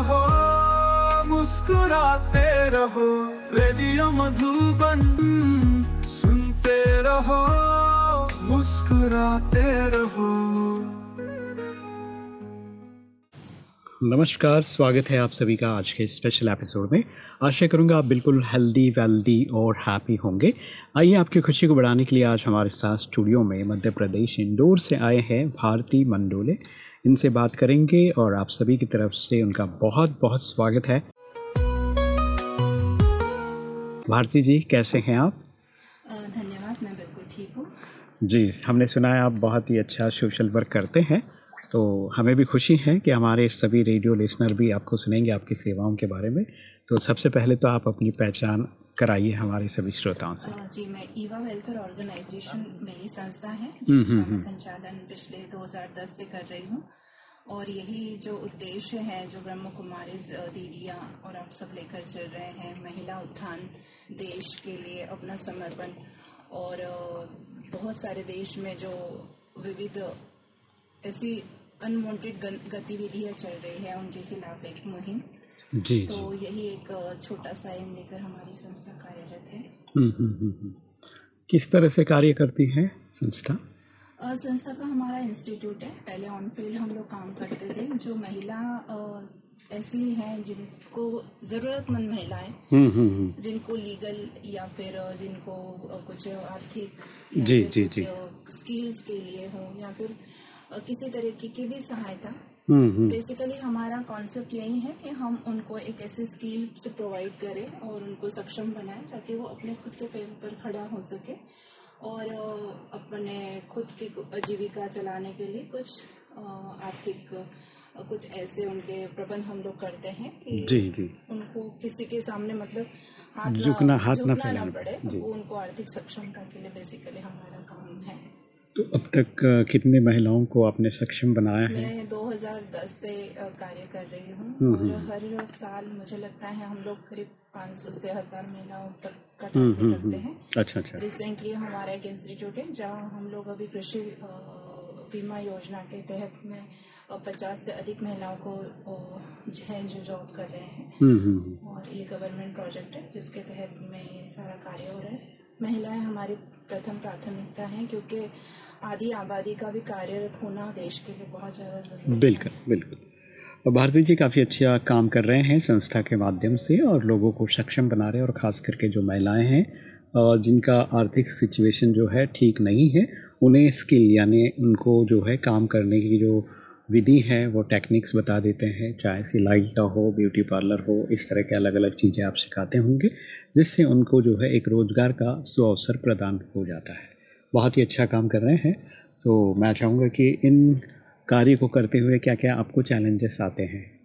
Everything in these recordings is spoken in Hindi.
रहो, मुस्कुराते रहो, रेडियो मधुबन सुनते रहो, मुस्कुराते रहो। नमस्कार, स्वागत है आप सभी का आज के स्पेशल एपिसोड में। आशा करूँगा आप बिल्कुल हेल्दी वेल्दी और हैप्पी होंगे। आइए आपकी खुशी को बढ़ाने के लिए आज हमारे साथ स्टूडियो में मध्य प्रदेश, इंदौर से आए हैं भारती मंडोले। इनसे बात करेंगे और आप सभी की तरफ़ से उनका बहुत बहुत स्वागत है। भारती जी कैसे हैं आप? धन्यवाद मैं बिल्कुल ठीक हूँ। जी हमने सुना है आप बहुत ही अच्छा सोशल वर्क करते हैं तो हमें भी खुशी है कि हमारे सभी रेडियो लिसनर भी आपको सुनेंगे आपकी सेवाओं के बारे में। तो सबसे पहले तो आप अपनी पहचान कराइए हमारे सभी श्रोताओं से। जी मैं ईवा वेलफेयर ऑर्गेनाइजेशन मेरी संस्था है हम्म, जिसका हम्म, मैं संचालन पिछले 2010 से कर रही हूँ। और यही जो उद्देश्य है जो ब्रह्म कुमारी दीदियाँ और आप सब लेकर चल रहे हैं महिला उत्थान देश के लिए अपना समर्पण। और बहुत सारे देश में जो विविध ऐसी अनवांटेड गतिविधियाँ चल रही है उनके खिलाफ एक मुहिम जी जी तो यही एक छोटा सा एम लेकर हमारी संस्था कार्यरत है हम्म, हम्म, हम्म। किस तरह से कार्य करती है संस्था संस्था का हमारा इंस्टीट्यूट है पहले ऑन फ़ील्ड हम लोग काम करते थे जो महिला ऐसी हैं जिनको जरूरतमंद महिलाएँ। जिनको लीगल या फिर जिनको कुछ आर्थिक जी, जी, जी। स्किल्स के लिए हो या फिर किसी तरीके की भी सहायता। बेसिकली हमारा कॉन्सेप्ट यही है कि हम उनको एक ऐसी स्किल से प्रोवाइड करें और उनको सक्षम बनाएँ ताकि वो अपने खुद के पैरों पर खड़ा हो सके और अपने खुद की जीविका चलाने के लिए कुछ आर्थिक कुछ ऐसे उनके प्रबंध हम लोग करते हैं कि जी जी। उनको किसी के सामने मतलब हाथ झुकना- हाथ ना फैलाना। पड़े जी। वो उनको आर्थिक सक्षमता के लिए बेसिकली हमारा तो अब तक कितने महिलाओं को आपने सक्षम बनाया है? मैं 2010 से कार्य कर रही हूँ। हम्म, और हर साल मुझे लगता है हम लोग करीब 500 से हज़ार महिलाओं तक का हम्म, टारगेट हम्म, रखते हम्म। हैं। अच्छा अच्छा। रिसेंटली हमारा एक इंस्टीट्यूट है जहाँ हम लोग अभी कृषि बीमा योजना के तहत में पचास से अधिक महिलाओं को अ, जो जॉब कर रहे हैं। हम्म, हम्म, हम्म। और ये गवर्नमेंट प्रोजेक्ट है जिसके तहत में ये सारा कार्य हो रहा है। महिलाएँ हमारी प्रथम प्राथमिकता है, क्योंकि आधी आबादी का भी कार्यरत होना देश के लिए बहुत ज़्यादा ज़रूरी बिल्कुल बिल्कुल। भारती जी काफ़ी अच्छा काम कर रहे हैं संस्था के माध्यम से और लोगों को सक्षम बना रहे हैं और ख़ास करके जो महिलाएँ हैं और जिनका आर्थिक सिचुएशन जो है ठीक नहीं है, उन्हें स्किल यानी उनको जो है काम करने की जो विधि है, वो टेक्निक्स बता देते हैं, चाहे सिलाई का हो ब्यूटी पार्लर हो, इस तरह के अलग अलग चीज़ें आप सिखाते होंगे, जिससे उनको जो है एक रोज़गार का सुअवसर प्रदान हो जाता है। बहुत ही अच्छा काम कर रहे हैं तो मैं चाहूँगा कि इन कार्य को करते हुए क्या क्या आपको चैलेंजेस आते हैं?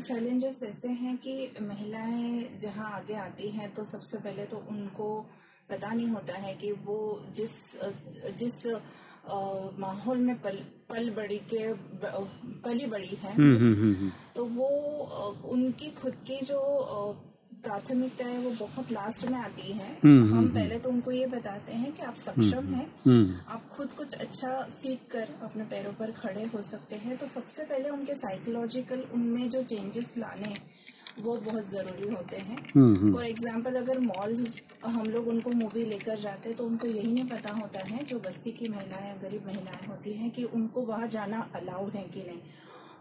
चैलेंजेस ऐसे हैं कि महिलाएँ जहाँ आगे आती हैं तो सबसे पहले तो उनको पता नहीं होता है कि वो जिस जिस माहौल में पल पल बड़ी के पली बड़ी है। हम्म, हम्म, हम्म। तो वो उनकी खुद की जो प्राथमिकता है वो बहुत लास्ट में आती है। हम पहले तो उनको ये बताते हैं कि आप सक्षम हैं। आप खुद कुछ अच्छा सीख कर अपने पैरों पर खड़े हो सकते हैं। तो सबसे पहले उनके साइकोलॉजिकल उनमें जो चेंजेस लाने वो बहुत ज़रूरी होते हैं। हम्म, हम्म, फॉर एग्ज़ाम्पल अगर मॉल्स हम लोग उनको मूवी लेकर जाते तो उनको यही नहीं पता होता है जो बस्ती की महिलाएँ गरीब महिलाएँ होती हैं कि उनको वहाँ जाना अलाउड है कि नहीं।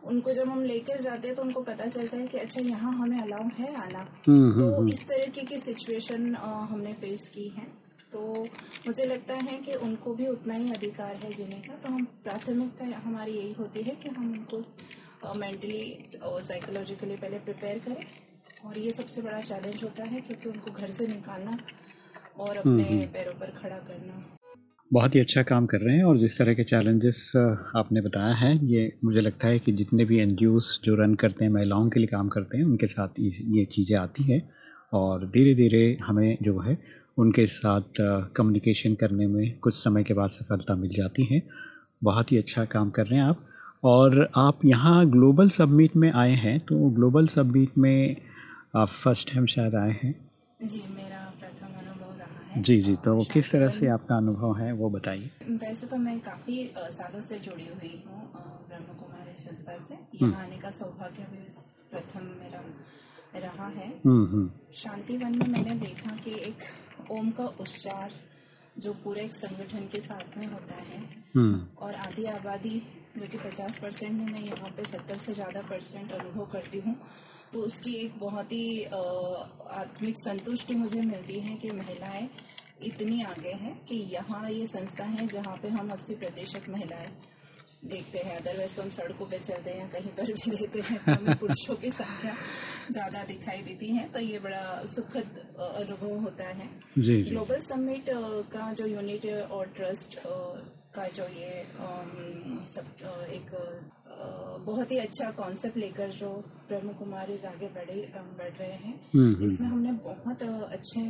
उनको जब हम लेकर जाते हैं तो उनको पता चलता है कि अच्छा यहाँ हमें अलाउ है आना। हम्म, तो हम्म, इस तरीके की सिचुएशन हमने फेस की है। तो मुझे लगता है कि उनको भी उतना ही अधिकार है जीने का। तो हम प्राथमिकता हमारी यही होती है कि हम उनको मेंटली और साइकोलॉजिकली पहले प्रिपेयर करें। और ये सबसे बड़ा चैलेंज होता है क्योंकि उनको घर से निकालना और अपने पैरों पर खड़ा करना। बहुत ही अच्छा काम कर रहे हैं और जिस तरह के चैलेंजेस आपने बताया है ये मुझे लगता है कि जितने भी एन जो रन करते हैं महिलाओं के लिए काम करते हैं उनके साथ ये चीज़ें आती हैं। और धीरे धीरे हमें जो है उनके साथ कम्युनिकेशन करने में कुछ समय के बाद सफलता मिल जाती है। बहुत ही अच्छा काम कर रहे हैं आप। और आप यहाँ ग्लोबल सबमिट में आए हैं तो ग्लोबल सबमिट में आप फ़र्स्ट टाइम शायद आए हैं। जी मेरा प्रथम अनुभव रहा है। जी जी तो किस तरह से आपका अनुभव है वो बताइए। वैसे तो मैं काफ़ी सालों से जुड़ी हुई हूँ ब्रह्म कुमारी संस्था से। यहाँ हम्म। आने का सौभाग्य भी प्रथम मेरा रहा है। हम्म, हम्म। शांति वन में मैंने देखा कि एक ओम का उच्चार जो पूरे एक संगठन के साथ में होता है और आधी आबादी जो कि पचास परसेंट में मैं यहाँ पे सत्तर से ज़्यादा परसेंट अनुभव करती हूँ तो उसकी एक बहुत ही आत्मिक संतुष्टि मुझे मिलती है कि महिलाएँ इतनी आगे हैं कि यहाँ ये संस्था है जहाँ पे हम 80 प्रतिशत महिलाएँ देखते हैं अदरवाइज़ तो हम सड़कों पे चलते हैं कहीं पर भी रहते हैं तो हमें पुरुषों की संख्या ज़्यादा दिखाई देती है तो ये बड़ा सुखद अनुभव होता है जी, जी. ग्लोबल समिट का जो यूनिट और ट्रस्ट का जो ये सब एक बहुत ही अच्छा कॉन्सेप्ट लेकर जो ब्रह्म कुमारी आगे बढ़े बढ़ रहे हैं। हम्म, हम्म। इसमें हमने बहुत अच्छे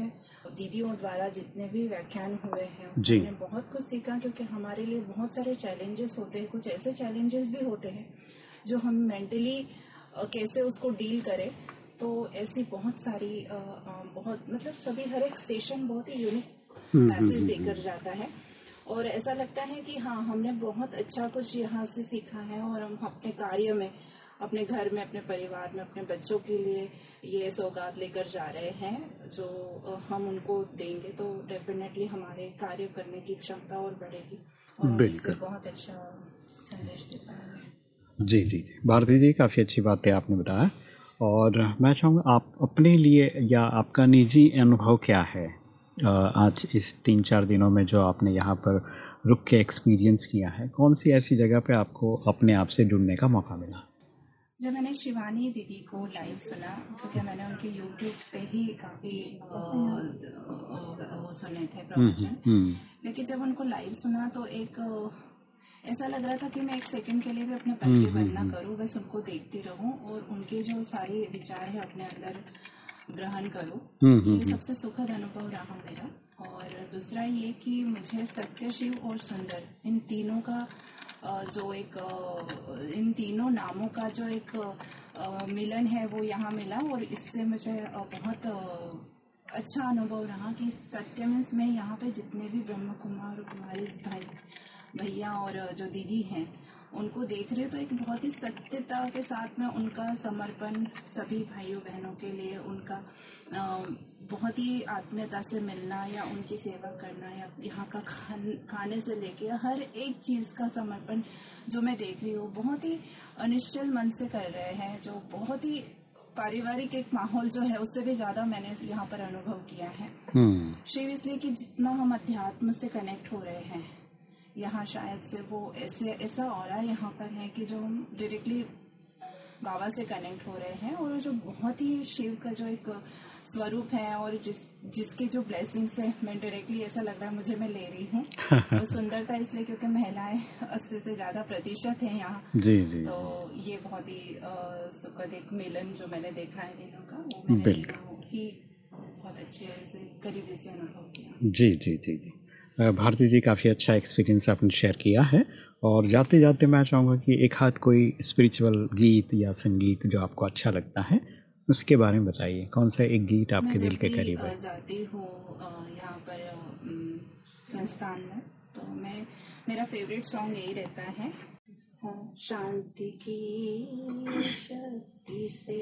दीदियों द्वारा जितने भी व्याख्यान हुए हैं उसमें बहुत कुछ सीखा क्योंकि हमारे लिए बहुत सारे चैलेंजेस होते हैं कुछ ऐसे चैलेंजेस भी होते हैं जो हम मेंटली कैसे उसको डील करें। तो ऐसी बहुत सारी बहुत मतलब सभी हर एक स्टेशन बहुत ही यूनिक मैसेज हम्म, देकर जाता है। और ऐसा लगता है कि हाँ हमने बहुत अच्छा कुछ यहाँ से सीखा है और हम अपने कार्य में अपने घर में अपने परिवार में अपने बच्चों के लिए ये सौगात लेकर जा रहे हैं जो हम उनको देंगे तो डेफिनेटली हमारे कार्य करने की क्षमता और बढ़ेगी। और इससे बहुत अच्छा संदेश दे पाएँगे। जी जी जी। भारती जी काफ़ी अच्छी बात है आपने बताया। और मैं चाहूँगा आप अपने लिए या आपका निजी अनुभव क्या है? आज इस तीन चार दिनों में जो आपने यहाँ पर रुक के एक्सपीरियंस किया है कौन सी ऐसी जगह पे आपको अपने आप से जुड़ने का मौका मिला? जब मैंने शिवानी दीदी को लाइव सुना क्योंकि मैंने उनके यूट्यूब पे ही काफ़ी वो सुने थे हम्म, प्रवचन हम्म, हम्म। लेकिन जब उनको लाइव सुना तो एक ऐसा लग रहा था कि मैं एक सेकंड के लिए भी अपने बच्चे बंद ना करूँ बस उनको देखती रहूँ और उनके जो सारे विचार है अपने अंदर ग्रहण करूँ हम्म, हम्म, ये हम्म। सबसे सुखद अनुभव रहा मेरा और दूसरा ये कि मुझे सत्य शिव और सुंदर इन तीनों का जो एक इन तीनों नामों का जो एक मिलन है वो यहाँ मिला और इससे मुझे बहुत अच्छा अनुभव रहा कि सत्य मीन्स में यहाँ पे जितने भी ब्रह्म कुमार कुमारी भाई भैया और जो दीदी हैं उनको देख रहे हो तो एक बहुत ही सत्यता के साथ में उनका समर्पण सभी भाइयों बहनों के लिए उनका बहुत ही आत्मीयता से मिलना या उनकी सेवा करना या यहाँ का खान खाने से लेके हर एक चीज़ का समर्पण जो मैं देख रही हूँ बहुत ही अनिश्चल मन से कर रहे हैं जो बहुत ही पारिवारिक एक माहौल जो है उससे भी ज़्यादा मैंने यहाँ पर अनुभव किया है हम्म। शिव इसलिए कि जितना हम अध्यात्म से कनेक्ट हो रहे हैं यहाँ शायद से वो ऐसे ऐसा और यहाँ पर है कि जो हम डायरेक्टली बाबा से कनेक्ट हो रहे हैं और जो बहुत ही शिव का जो एक स्वरूप है और जिस जिसके जो ब्लेसिंग्स है मैं डायरेक्टली ऐसा लग रहा है मुझे मैं ले रही हूँ। वो सुंदरता इसलिए क्योंकि महिलाएँ अस्सी से ज़्यादा प्रतिशत है यहाँ। जी जी। तो ये बहुत ही सुखद एक मिलन जो मैंने देखा है दिनों का वो मैंने ही बहुत अच्छे से करीबी से अनुभव किया। जी जी जी जी। भारती जी काफ़ी अच्छा एक्सपीरियंस आपने शेयर किया है। और जाते जाते मैं चाहूँगा कि एक हाथ कोई स्पिरिचुअल गीत या संगीत जो आपको अच्छा लगता है उसके बारे में बताइए। कौन सा एक गीत आपके दिल के करीब है? जाती हूँ यहाँ पर संस्थान में तो मैं मेरा फेवरेट सॉन्ग यही रहता है। शांति की शक्ति से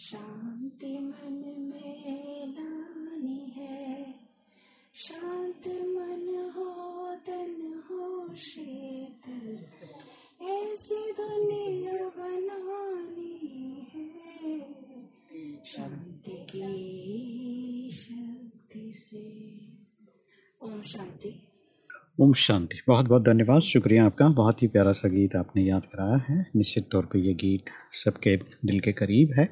शांति मन में लानी है। ओम शांति। बहुत बहुत धन्यवाद। शुक्रिया आपका। बहुत ही प्यारा सा गीत आपने याद कराया है। निश्चित तौर पे ये गीत सबके दिल के करीब है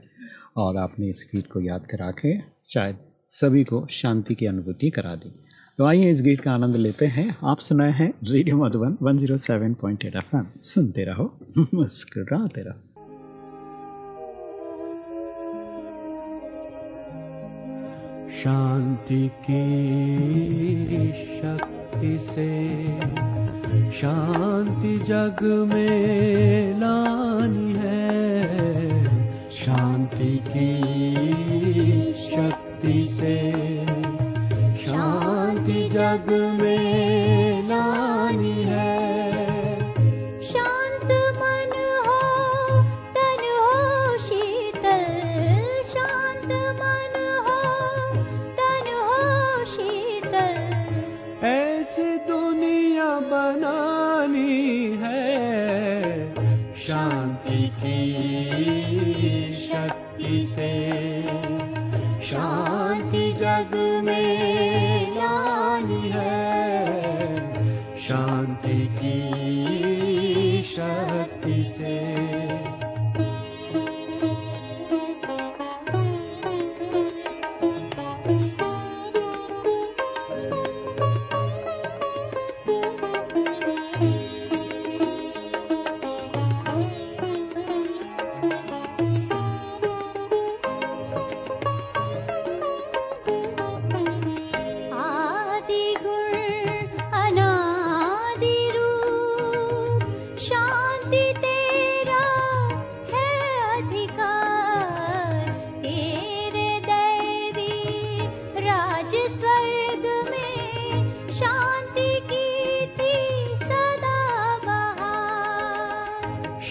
और आपने इस गीत को याद करा के शायद सभी को शांति की अनुभूति करा दी। तो आइए इस गीत का आनंद लेते हैं। आप सुनाए हैं रेडियो मधुबन 107.8 एफएम। सुनते रहो, मुस्कुराते रहो। शांति की शक्ति से शांति जग में लानी है। शांति की शक्ति से शांति जग में लानी है। शांत मन हो तन हो शीतल। शांत मन हो तन हो शीतल। ऐसी दुनिया बनानी है शांति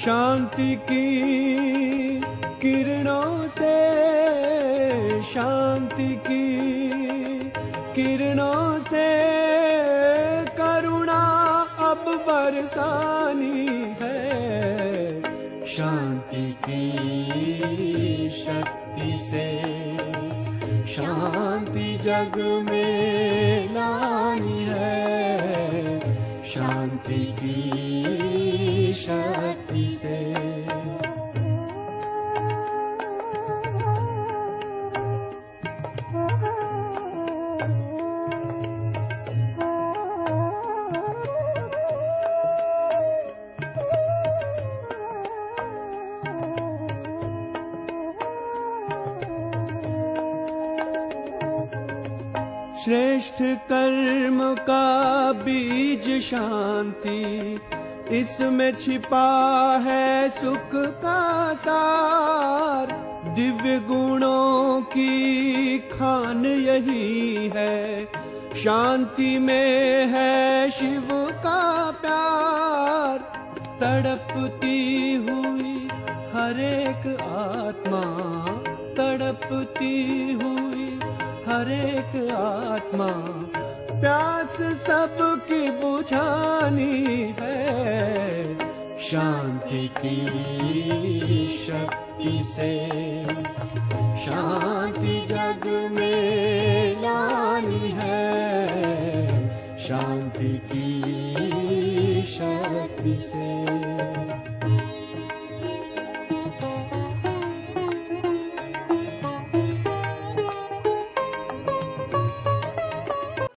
शांति की किरणों से, शांति की किरणों से करुणा अब बरसानी है। शांति की शक्ति से, शांति जग में श्रेष्ठ कर्म का बीज शांति, इसमें छिपा है सुख का सार। दिव्य गुणों की खान यही है, शांति में है शिव का प्यार। तड़पती हुई हर एक आत्मा, तड़पती हुई हर एक आत्मा प्यास सबकी बुझानी है। शांति की शक्ति से शांति जग में लानी है। शांति की शक्ति से